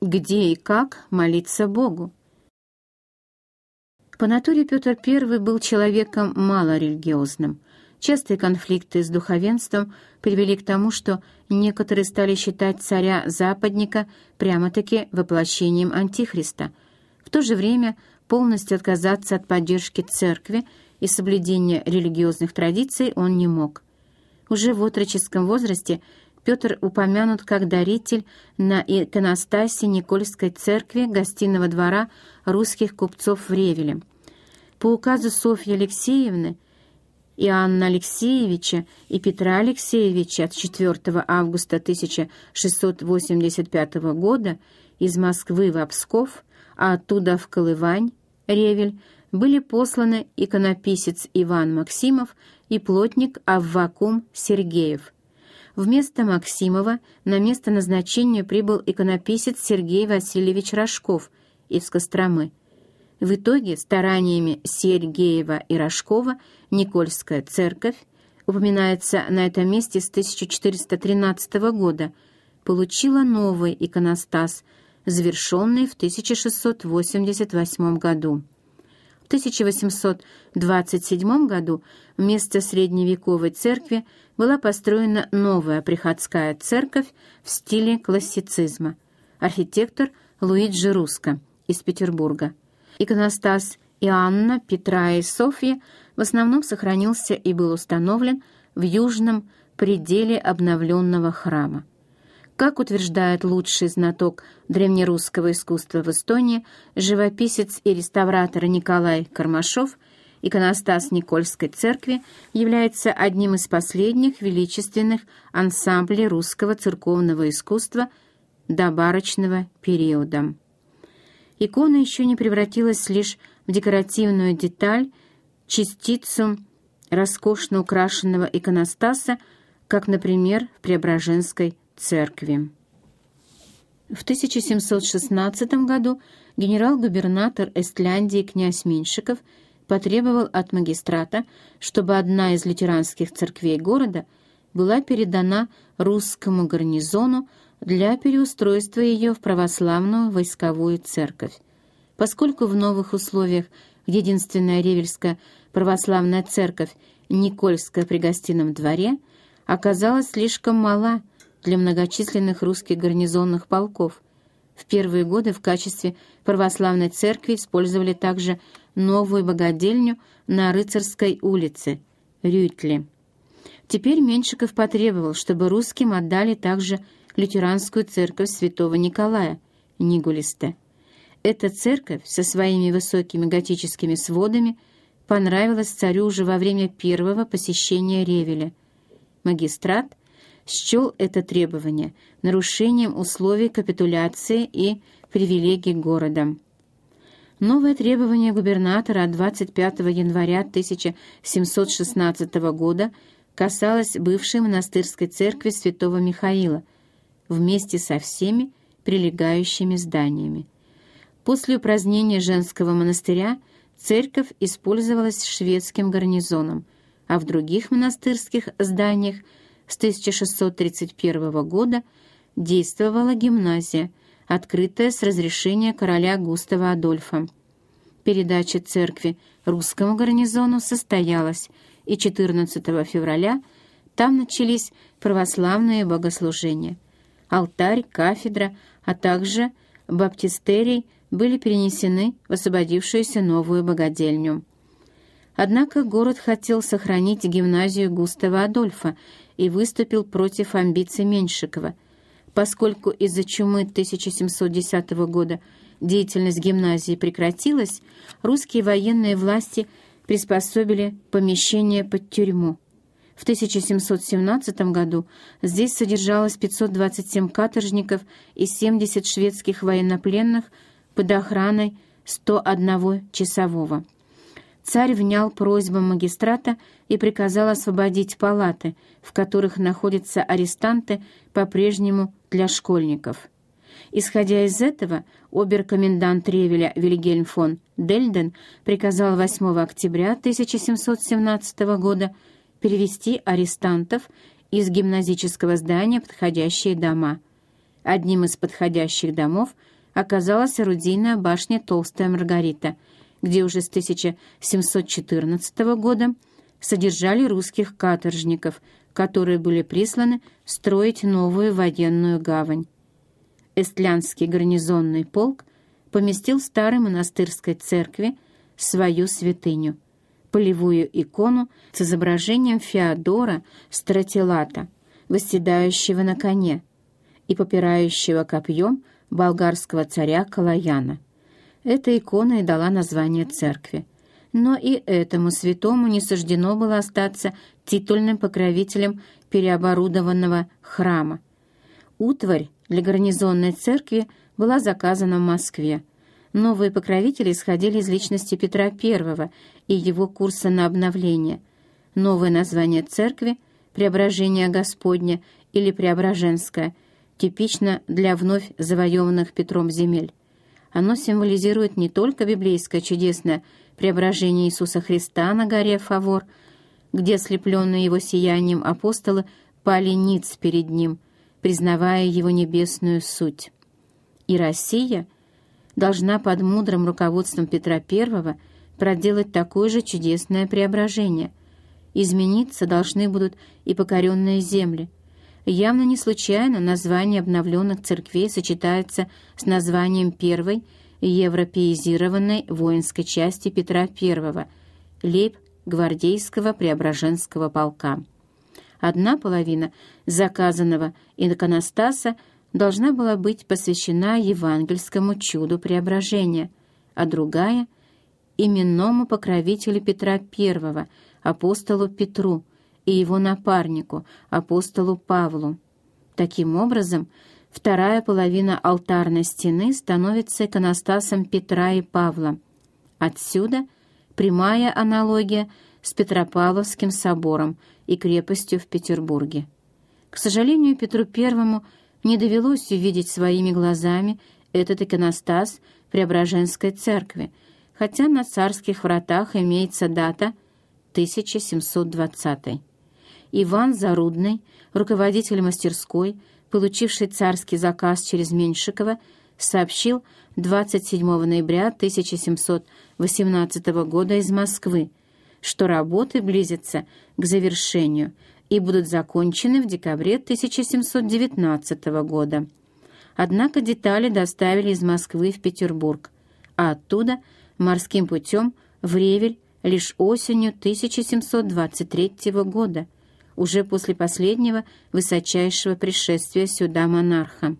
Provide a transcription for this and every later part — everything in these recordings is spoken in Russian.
Где и как молиться Богу? По натуре Петр I был человеком малорелигиозным. Частые конфликты с духовенством привели к тому, что некоторые стали считать царя-западника прямо-таки воплощением Антихриста. В то же время полностью отказаться от поддержки церкви и соблюдения религиозных традиций он не мог. Уже в отроческом возрасте Петр упомянут как даритель на иконостасе Никольской церкви гостиного двора русских купцов в Ревеле. По указу Софьи Алексеевны Иоанна Алексеевича и Петра Алексеевича от 4 августа 1685 года из Москвы в Псков, а оттуда в Колывань, Ревель, были посланы иконописец Иван Максимов и плотник Аввакум Сергеев. Вместо Максимова на место назначения прибыл иконописец Сергей Васильевич Рожков из Костромы. В итоге стараниями Сергеева и Рожкова Никольская церковь, упоминается на этом месте с 1413 года, получила новый иконостас, завершенный в 1688 году. В 1827 году вместо средневековой церкви была построена новая приходская церковь в стиле классицизма. Архитектор Луиджи Руско из Петербурга. Иконостас Иоанна, Петра и Софьи в основном сохранился и был установлен в южном пределе обновленного храма. Как утверждает лучший знаток древнерусского искусства в Эстонии, живописец и реставратор Николай Кармашов, иконостас Никольской церкви является одним из последних величественных ансамблей русского церковного искусства до барочного периода. Икона еще не превратилась лишь в декоративную деталь, частицу роскошно украшенного иконостаса, как, например, в Преображенской церкви. В 1716 году генерал-губернатор Эстляндии князь Меньшиков потребовал от магистрата, чтобы одна из лютеранских церквей города была передана русскому гарнизону для переустройства ее в православную войсковую церковь. Поскольку в новых условиях единственная Ревельская православная церковь Никольская при гостином дворе оказалась слишком мала для многочисленных русских гарнизонных полков. В первые годы в качестве православной церкви использовали также новую богадельню на Рыцарской улице, Рюйтли. Теперь Меньшиков потребовал, чтобы русским отдали также лютеранскую церковь святого Николая, Нигулисте. Эта церковь со своими высокими готическими сводами понравилась царю уже во время первого посещения Ревеля. Магистрат счел это требование нарушением условий капитуляции и привилегий города. Новое требование губернатора от 25 января 1716 года касалось бывшей монастырской церкви святого Михаила вместе со всеми прилегающими зданиями. После упразднения женского монастыря церковь использовалась шведским гарнизоном, а в других монастырских зданиях с 1631 года действовала гимназия, открытая с разрешения короля Густава Адольфа. Передача церкви русскому гарнизону состоялась, и 14 февраля там начались православные богослужения. Алтарь, кафедра, а также баптистерий были перенесены в освободившуюся новую богадельню. Однако город хотел сохранить гимназию Густава Адольфа и выступил против амбиций Меньшикова. Поскольку из-за чумы 1710 года деятельность гимназии прекратилась, русские военные власти приспособили помещение под тюрьму. В 1717 году здесь содержалось 527 каторжников и 70 шведских военнопленных под охраной 101 часового. Царь внял просьбам магистрата и приказал освободить палаты, в которых находятся арестанты по-прежнему для школьников. Исходя из этого, обер-комендант Ревеля Вильгельм фон Дельден приказал 8 октября 1717 года перевести арестантов из гимназического здания подходящие дома. Одним из подходящих домов оказалась орудийная башня «Толстая Маргарита», где уже с 1714 года содержали русских каторжников, которые были присланы строить новую военную гавань. Эстлянский гарнизонный полк поместил в старой монастырской церкви свою святыню, полевую икону с изображением Феодора Стратилата, восседающего на коне и попирающего копьем болгарского царя Калаяна. Эта икона и дала название церкви. Но и этому святому не суждено было остаться титульным покровителем переоборудованного храма. Утварь для гарнизонной церкви была заказана в Москве. Новые покровители исходили из личности Петра I и его курса на обновление. Новое название церкви «Преображение Господня» или «Преображенское» типично для вновь завоеванных Петром земель. Оно символизирует не только библейское чудесное преображение Иисуса Христа на горе Фавор, где ослепленные его сиянием апостолы пали ниц перед ним, признавая его небесную суть. И Россия должна под мудрым руководством Петра I проделать такое же чудесное преображение. Измениться должны будут и покоренные земли. Явно не случайно название обновленных церквей сочетается с названием первой европеизированной воинской части Петра I – лейб гвардейского Преображенского полка. Одна половина заказанного иконостаса должна была быть посвящена евангельскому чуду преображения, а другая – именному покровителю Петра I, апостолу Петру, и его напарнику, апостолу Павлу. Таким образом, вторая половина алтарной стены становится иконостасом Петра и Павла. Отсюда прямая аналогия с Петропавловским собором и крепостью в Петербурге. К сожалению, Петру Первому не довелось увидеть своими глазами этот иконостас Преображенской церкви, хотя на царских вратах имеется дата 1720. Иван Зарудный, руководитель мастерской, получивший царский заказ через Меньшикова, сообщил 27 ноября 1718 года из Москвы, что работы близятся к завершению и будут закончены в декабре 1719 года. Однако детали доставили из Москвы в Петербург, а оттуда морским путем в Ревель лишь осенью 1723 года, уже после последнего высочайшего пришествия сюда монарха.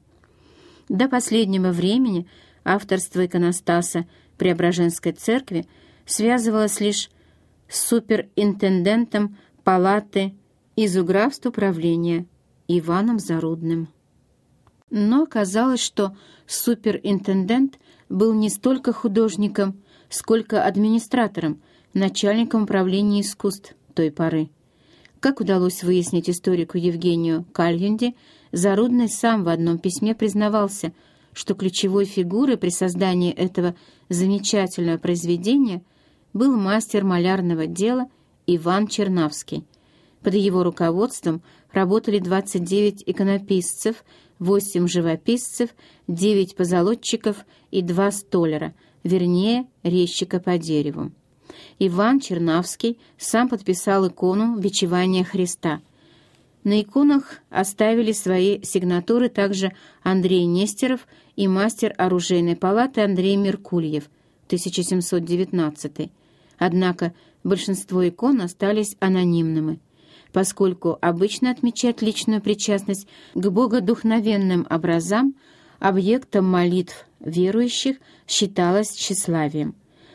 До последнего времени авторство иконостаса Преображенской церкви связывалось лишь с суперинтендентом палаты изуграфств управления Иваном Зарудным. Но оказалось, что суперинтендент был не столько художником, сколько администратором, начальником управления искусств той поры. Как удалось выяснить историку Евгению Кальюнде, Зарудный сам в одном письме признавался, что ключевой фигурой при создании этого замечательного произведения был мастер малярного дела Иван Чернавский. Под его руководством работали 29 иконописцев, 8 живописцев, 9 позолотчиков и 2 столяра, вернее, резчика по дереву. Иван Чернавский сам подписал икону «Бичевания Христа». На иконах оставили свои сигнатуры также Андрей Нестеров и мастер оружейной палаты Андрей Меркульев, 1719 Однако большинство икон остались анонимными, поскольку обычно отмечать личную причастность к богодухновенным образам, объектам молитв верующих считалось тщеславием.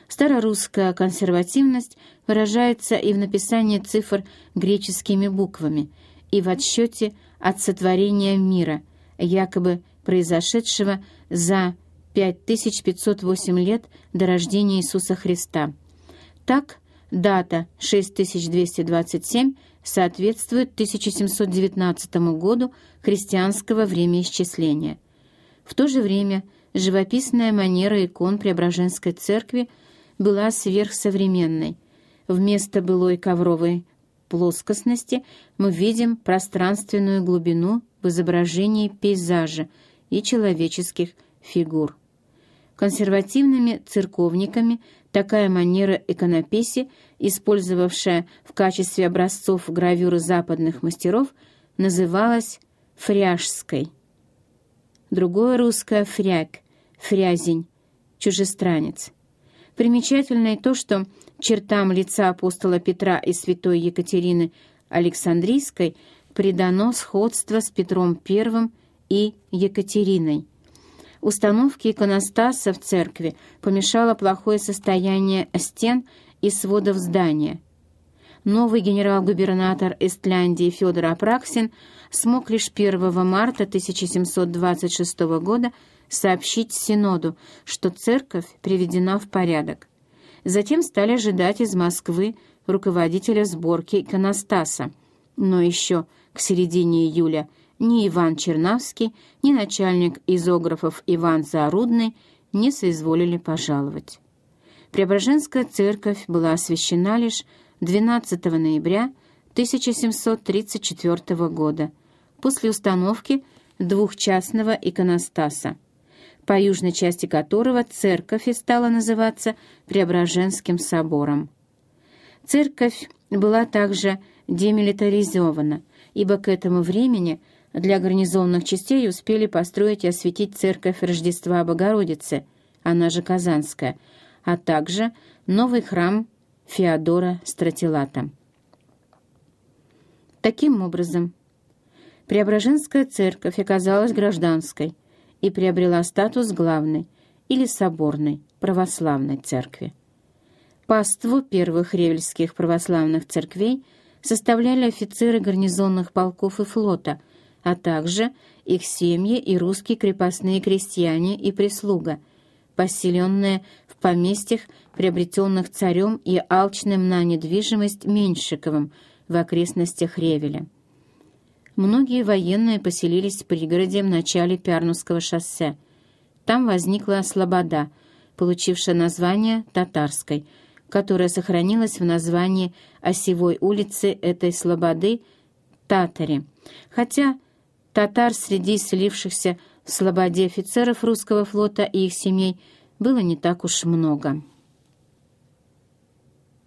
Старорусская консервативность выражается и в написании цифр греческими буквами, и в отсчете от сотворения мира, якобы произошедшего за 5508 лет до рождения Иисуса Христа. Так, дата 6227 соответствует 1719 году христианского времяисчисления. В то же время живописная манера икон Преображенской церкви – была сверхсовременной. Вместо былой ковровой плоскостности мы видим пространственную глубину в изображении пейзажа и человеческих фигур. Консервативными церковниками такая манера иконописи, использовавшая в качестве образцов гравюры западных мастеров, называлась фряжской. Другое русское «фряг», «фрязень», «чужестранец». Примечательно и то, что чертам лица апостола Петра и святой Екатерины Александрийской придано сходство с Петром I и Екатериной. Установке иконостаса в церкви помешало плохое состояние стен и сводов здания. Новый генерал-губернатор Эстляндии Федор Апраксин смог лишь 1 марта 1726 года сообщить Синоду, что церковь приведена в порядок. Затем стали ожидать из Москвы руководителя сборки иконостаса, но еще к середине июля ни Иван Чернавский, ни начальник изографов Иван Зарудный не соизволили пожаловать. Преображенская церковь была освящена лишь 12 ноября 1734 года после установки двухчастного иконостаса, по южной части которого церковь и стала называться Преображенским собором. Церковь была также демилитаризована, ибо к этому времени для гарнизонных частей успели построить и осветить церковь Рождества Богородицы, она же Казанская, а также новый храм Феодора Стратилата. Таким образом, Преображенская церковь оказалась гражданской и приобрела статус главной или соборной православной церкви. Паству первых ревельских православных церквей составляли офицеры гарнизонных полков и флота, а также их семьи и русские крепостные крестьяне и прислуга, поселенные в поместьях, приобретенных царем и алчным на недвижимость Меньшиковым в окрестностях Ревеля. Многие военные поселились в пригороде в начале Пярнусского шоссе. Там возникла Слобода, получившая название Татарской – которая сохранилась в названии осевой улицы этой слободы Татаре, хотя татар среди слившихся в слободе офицеров русского флота и их семей было не так уж много.